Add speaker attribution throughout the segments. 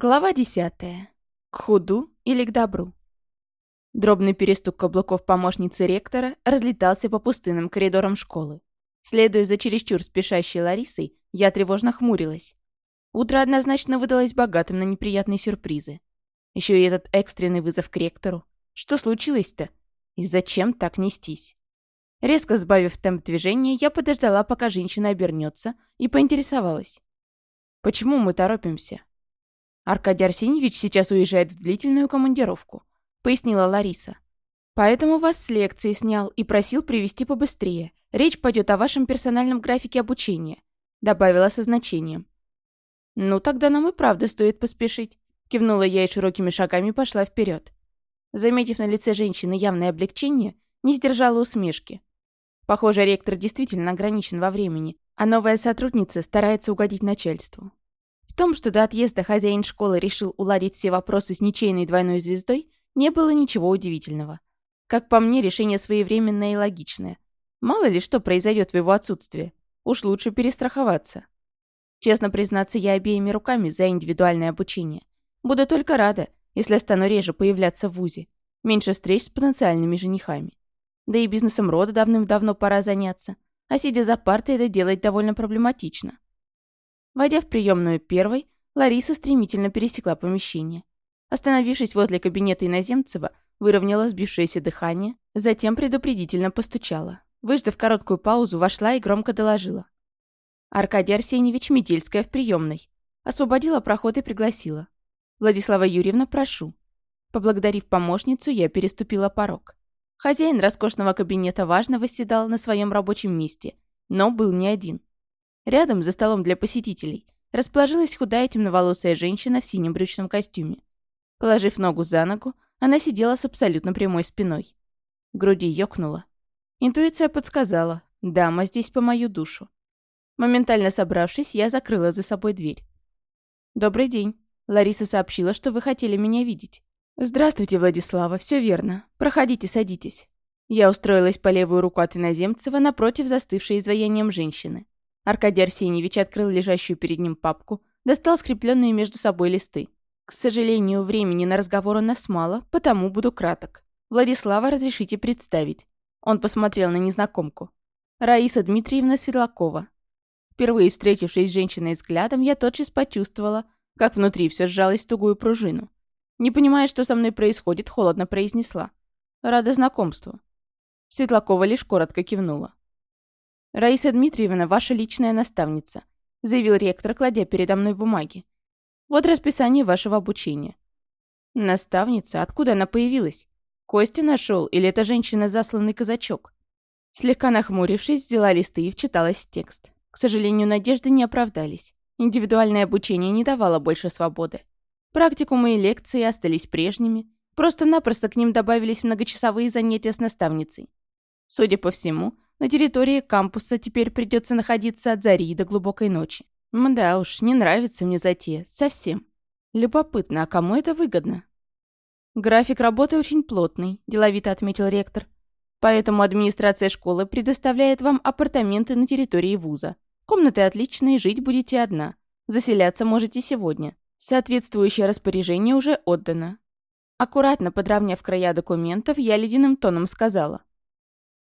Speaker 1: Глава десятая. К худу или к добру? Дробный перестук каблуков помощницы ректора разлетался по пустынным коридорам школы. Следуя за чересчур спешащей Ларисой, я тревожно хмурилась. Утро однозначно выдалось богатым на неприятные сюрпризы. Еще и этот экстренный вызов к ректору. Что случилось-то? И зачем так нестись? Резко сбавив темп движения, я подождала, пока женщина обернется, и поинтересовалась. «Почему мы торопимся?» Аркадий Арсеньевич сейчас уезжает в длительную командировку», — пояснила Лариса. «Поэтому вас с лекции снял и просил привести побыстрее. Речь пойдет о вашем персональном графике обучения», — добавила со значением. «Ну, тогда нам и правда стоит поспешить», — кивнула я и широкими шагами пошла вперед. Заметив на лице женщины явное облегчение, не сдержала усмешки. Похоже, ректор действительно ограничен во времени, а новая сотрудница старается угодить начальству. В том, что до отъезда хозяин школы решил уладить все вопросы с ничейной двойной звездой, не было ничего удивительного. Как по мне, решение своевременное и логичное. Мало ли что произойдет в его отсутствие. Уж лучше перестраховаться. Честно признаться, я обеими руками за индивидуальное обучение. Буду только рада, если стану реже появляться в ВУЗе. Меньше встреч с потенциальными женихами. Да и бизнесом рода давным-давно пора заняться. А сидя за партой, это делать довольно проблематично. Войдя в приемную первой, Лариса стремительно пересекла помещение. Остановившись возле кабинета Иноземцева, выровняла сбившееся дыхание, затем предупредительно постучала. Выждав короткую паузу, вошла и громко доложила. «Аркадий Арсеньевич Метельская в приемной. Освободила проход и пригласила. Владислава Юрьевна, прошу». Поблагодарив помощницу, я переступила порог. Хозяин роскошного кабинета важно восседал на своем рабочем месте, но был не один. Рядом, за столом для посетителей, расположилась худая темноволосая женщина в синем брючном костюме. Положив ногу за ногу, она сидела с абсолютно прямой спиной. Груди ёкнула. Интуиция подсказала, дама здесь по мою душу. Моментально собравшись, я закрыла за собой дверь. «Добрый день. Лариса сообщила, что вы хотели меня видеть». «Здравствуйте, Владислава, все верно. Проходите, садитесь». Я устроилась по левую руку от иноземцева напротив застывшей изваянием женщины. Аркадий Арсеньевич открыл лежащую перед ним папку, достал скрепленные между собой листы. К сожалению, времени на разговор у нас мало, потому буду краток. Владислава разрешите представить. Он посмотрел на незнакомку. Раиса Дмитриевна Светлакова. Впервые встретившись с женщиной взглядом, я тотчас почувствовала, как внутри все сжалось в тугую пружину. Не понимая, что со мной происходит, холодно произнесла. «Рада знакомству». Светлакова лишь коротко кивнула. «Раиса Дмитриевна, ваша личная наставница», — заявил ректор, кладя передо мной бумаги. «Вот расписание вашего обучения». «Наставница? Откуда она появилась? Костя нашел или эта женщина засланный казачок?» Слегка нахмурившись, взяла листы и вчиталась в текст. К сожалению, надежды не оправдались. Индивидуальное обучение не давало больше свободы. Практикумы и лекции остались прежними, просто-напросто к ним добавились многочасовые занятия с наставницей. Судя по всему, на территории кампуса теперь придется находиться от зари до глубокой ночи. Мда уж, не нравится мне затея. Совсем. Любопытно, а кому это выгодно? График работы очень плотный, деловито отметил ректор. Поэтому администрация школы предоставляет вам апартаменты на территории вуза. Комнаты отличные, жить будете одна. Заселяться можете сегодня. Соответствующее распоряжение уже отдано. Аккуратно подровняв края документов, я ледяным тоном сказала.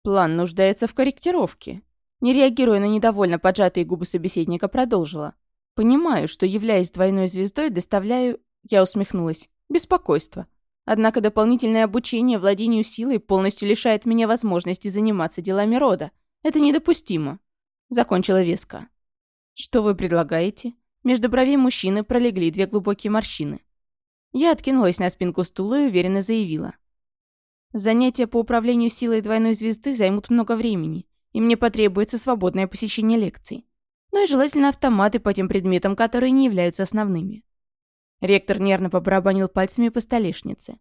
Speaker 1: План нуждается в корректировке. Не реагируя на недовольно поджатые губы собеседника, продолжила. Понимаю, что, являясь двойной звездой, доставляю... Я усмехнулась. Беспокойство. Однако дополнительное обучение владению силой полностью лишает меня возможности заниматься делами рода. Это недопустимо. Закончила веско. Что вы предлагаете? Между бровей мужчины пролегли две глубокие морщины. Я откинулась на спинку стула и уверенно заявила. Занятия по управлению силой двойной звезды займут много времени, и мне потребуется свободное посещение лекций. Ну и желательно автоматы по тем предметам, которые не являются основными. Ректор нервно побарабанил пальцами по столешнице.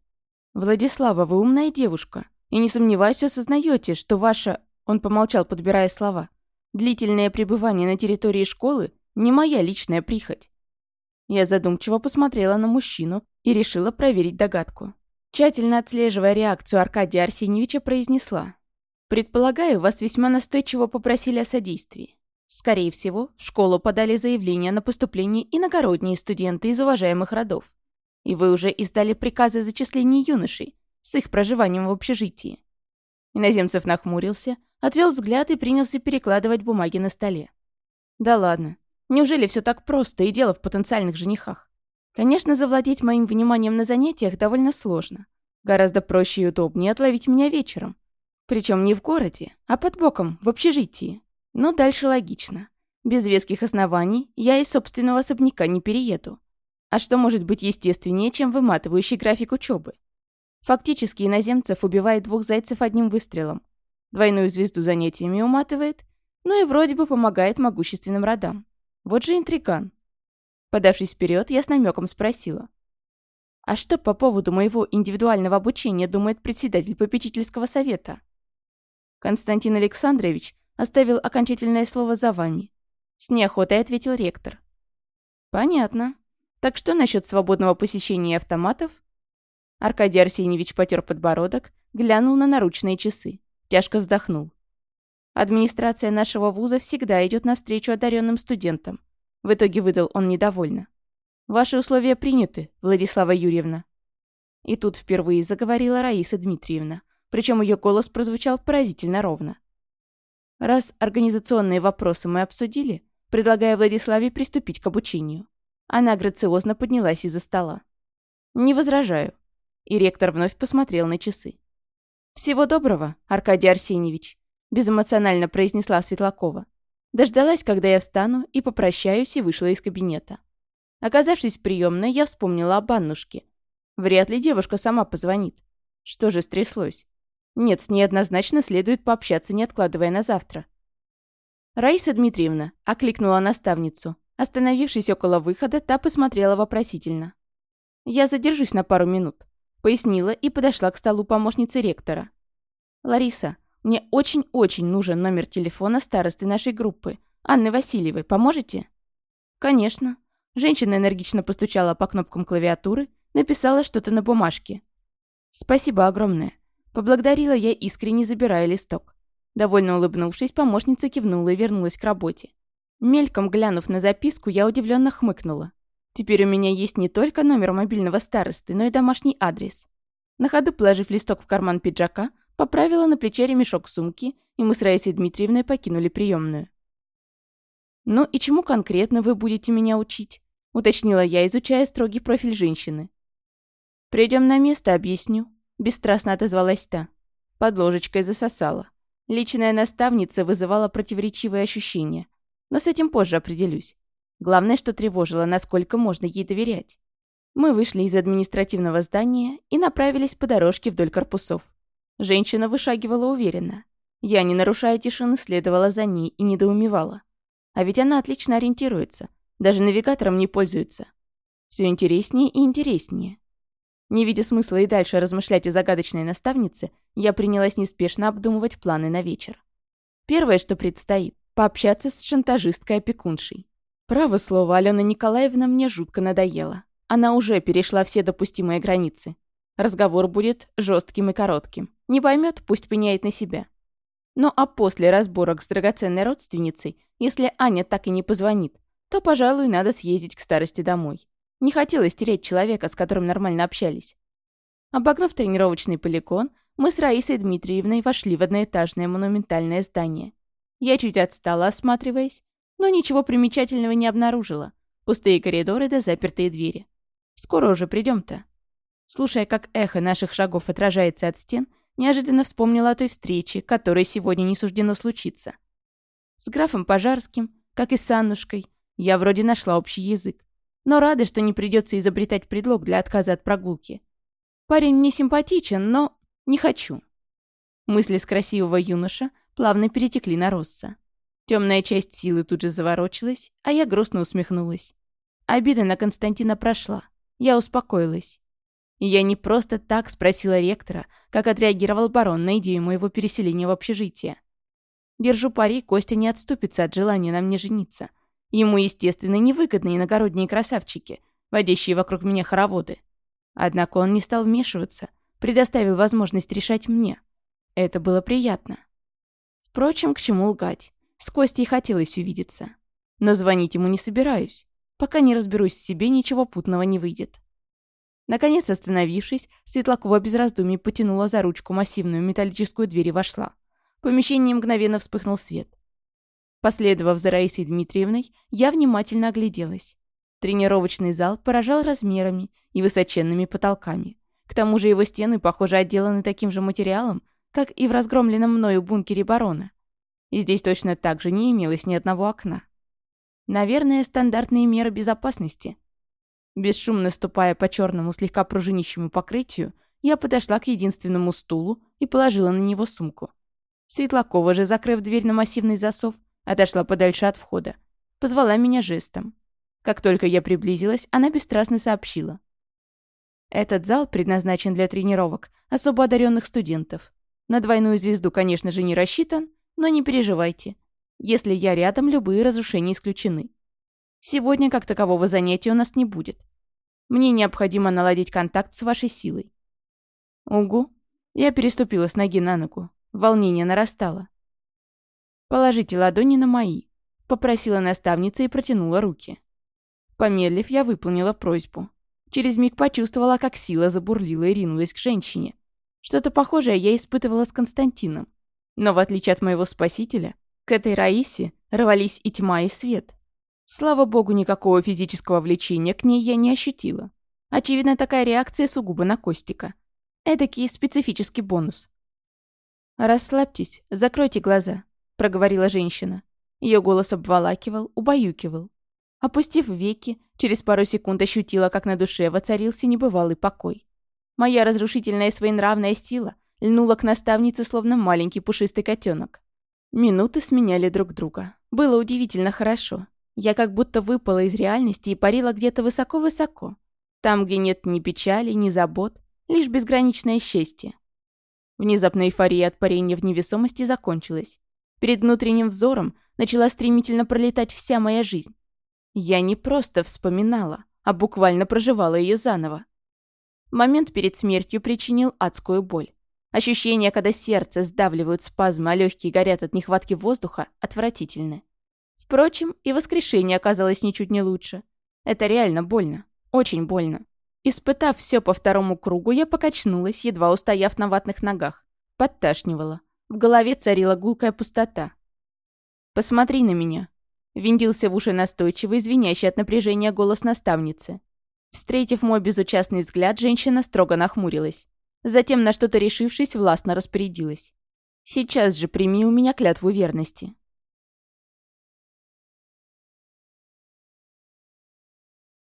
Speaker 1: «Владислава, вы умная девушка, и не сомневаюсь, осознаете, что ваша...» Он помолчал, подбирая слова. «Длительное пребывание на территории школы не моя личная прихоть». Я задумчиво посмотрела на мужчину и решила проверить догадку. Тщательно отслеживая реакцию Аркадия Арсеньевича, произнесла. «Предполагаю, вас весьма настойчиво попросили о содействии. Скорее всего, в школу подали заявление на поступление иногородние студенты из уважаемых родов. И вы уже издали приказы о зачислении юношей с их проживанием в общежитии. Иноземцев нахмурился, отвел взгляд и принялся перекладывать бумаги на столе. Да ладно, неужели все так просто и дело в потенциальных женихах? Конечно, завладеть моим вниманием на занятиях довольно сложно. Гораздо проще и удобнее отловить меня вечером. Причем не в городе, а под боком, в общежитии. Но дальше логично. Без веских оснований я из собственного особняка не перееду. А что может быть естественнее, чем выматывающий график учебы? Фактически иноземцев убивает двух зайцев одним выстрелом. Двойную звезду занятиями уматывает, ну и вроде бы помогает могущественным родам. Вот же интриган. Подавшись вперед, я с намеком спросила. «А что по поводу моего индивидуального обучения думает председатель попечительского совета?» Константин Александрович оставил окончательное слово за вами. С неохотой ответил ректор. Понятно. Так что насчет свободного посещения автоматов? Аркадий Арсеньевич потер подбородок, глянул на наручные часы. Тяжко вздохнул. Администрация нашего вуза всегда идет навстречу одаренным студентам. В итоге выдал он недовольно. Ваши условия приняты, Владислава Юрьевна. И тут впервые заговорила Раиса Дмитриевна причем ее голос прозвучал поразительно ровно. Раз организационные вопросы мы обсудили, предлагая Владиславе приступить к обучению. Она грациозно поднялась из-за стола. «Не возражаю». И ректор вновь посмотрел на часы. «Всего доброго, Аркадий Арсеньевич», — безэмоционально произнесла Светлакова. Дождалась, когда я встану, и попрощаюсь, и вышла из кабинета. Оказавшись в приемной, я вспомнила об Аннушке. Вряд ли девушка сама позвонит. Что же стряслось? Нет, с ней однозначно следует пообщаться, не откладывая на завтра. «Раиса Дмитриевна», — окликнула наставницу. Остановившись около выхода, та посмотрела вопросительно. «Я задержусь на пару минут», — пояснила и подошла к столу помощницы ректора. «Лариса, мне очень-очень нужен номер телефона старосты нашей группы, Анны Васильевой. Поможете?» «Конечно». Женщина энергично постучала по кнопкам клавиатуры, написала что-то на бумажке. «Спасибо огромное. Поблагодарила я искренне, забирая листок. Довольно улыбнувшись, помощница кивнула и вернулась к работе. Мельком глянув на записку, я удивленно хмыкнула. Теперь у меня есть не только номер мобильного старосты, но и домашний адрес. На ходу, положив листок в карман пиджака, поправила на плече ремешок сумки, и мы с Раисой Дмитриевной покинули приемную. «Ну и чему конкретно вы будете меня учить?» — уточнила я, изучая строгий профиль женщины. «Придем на место, объясню», Бесстрастно отозвалась та. Под ложечкой засосала. Личная наставница вызывала противоречивые ощущения. Но с этим позже определюсь. Главное, что тревожило, насколько можно ей доверять. Мы вышли из административного здания и направились по дорожке вдоль корпусов. Женщина вышагивала уверенно. Я, не нарушая тишины, следовала за ней и недоумевала. А ведь она отлично ориентируется. Даже навигатором не пользуется. Все интереснее и интереснее. Не видя смысла и дальше размышлять о загадочной наставнице, я принялась неспешно обдумывать планы на вечер. Первое, что предстоит — пообщаться с шантажисткой-опекуншей. Право слово, Алена Николаевна мне жутко надоела. Она уже перешла все допустимые границы. Разговор будет жестким и коротким. Не поймет, пусть пеняет на себя. Ну а после разборок с драгоценной родственницей, если Аня так и не позвонит, то, пожалуй, надо съездить к старости домой. Не хотелось терять человека, с которым нормально общались. Обогнув тренировочный полигон, мы с Раисой Дмитриевной вошли в одноэтажное монументальное здание. Я чуть отстала, осматриваясь, но ничего примечательного не обнаружила. Пустые коридоры да запертые двери. Скоро уже придем-то. Слушая, как эхо наших шагов отражается от стен, неожиданно вспомнила о той встрече, которой сегодня не суждено случиться. С графом Пожарским, как и с Аннушкой, я вроде нашла общий язык но рада, что не придется изобретать предлог для отказа от прогулки. Парень мне симпатичен, но не хочу. Мысли с красивого юноша плавно перетекли на Росса. Темная часть силы тут же заворочилась, а я грустно усмехнулась. Обида на Константина прошла. Я успокоилась. И я не просто так спросила ректора, как отреагировал барон на идею моего переселения в общежитие. Держу пари, Костя не отступится от желания на мне жениться. Ему, естественно, невыгодны иногородние красавчики, водящие вокруг меня хороводы. Однако он не стал вмешиваться, предоставил возможность решать мне. Это было приятно. Впрочем, к чему лгать? с Костей хотелось увидеться. Но звонить ему не собираюсь. Пока не разберусь в себе, ничего путного не выйдет. Наконец, остановившись, Светлакова без раздумий потянула за ручку массивную металлическую дверь и вошла. В помещении мгновенно вспыхнул свет. Последовав за Раисой Дмитриевной, я внимательно огляделась. Тренировочный зал поражал размерами и высоченными потолками. К тому же его стены, похоже, отделаны таким же материалом, как и в разгромленном мною бункере барона. И здесь точно так же не имелось ни одного окна. Наверное, стандартные меры безопасности. Бесшумно ступая по черному слегка пружинищему покрытию, я подошла к единственному стулу и положила на него сумку. Светлакова же, закрыв дверь на массивный засов, отошла подальше от входа. Позвала меня жестом. Как только я приблизилась, она бесстрастно сообщила. Этот зал предназначен для тренировок особо одаренных студентов. На двойную звезду, конечно же, не рассчитан, но не переживайте. Если я рядом, любые разрушения исключены. Сегодня как такового занятия у нас не будет. Мне необходимо наладить контакт с вашей силой. Угу. Я переступила с ноги на ногу. Волнение нарастало. «Положите ладони на мои», — попросила наставница и протянула руки. Помедлив, я выполнила просьбу. Через миг почувствовала, как сила забурлила и ринулась к женщине. Что-то похожее я испытывала с Константином. Но в отличие от моего спасителя, к этой Раисе рвались и тьма, и свет. Слава богу, никакого физического влечения к ней я не ощутила. Очевидно, такая реакция сугубо на Костика. Эдакий специфический бонус. «Расслабьтесь, закройте глаза», — проговорила женщина. Ее голос обволакивал, убаюкивал. Опустив веки, через пару секунд ощутила, как на душе воцарился небывалый покой. Моя разрушительная своенравная сила льнула к наставнице, словно маленький пушистый котенок. Минуты сменяли друг друга. Было удивительно хорошо. Я как будто выпала из реальности и парила где-то высоко-высоко. Там, где нет ни печали, ни забот, лишь безграничное счастье. Внезапно эйфория от парения в невесомости закончилась. Перед внутренним взором начала стремительно пролетать вся моя жизнь. Я не просто вспоминала, а буквально проживала ее заново. Момент перед смертью причинил адскую боль. Ощущение, когда сердце сдавливают спазмы, а легкие горят от нехватки воздуха, отвратительны. Впрочем, и воскрешение оказалось ничуть не лучше. Это реально больно. Очень больно. Испытав все по второму кругу, я покачнулась, едва устояв на ватных ногах. Подташнивала. В голове царила гулкая пустота. «Посмотри на меня», — виндился в уши настойчивый, звенящий от напряжения голос наставницы. Встретив мой безучастный взгляд, женщина строго нахмурилась. Затем, на что-то решившись, властно распорядилась. «Сейчас же прими у меня клятву верности.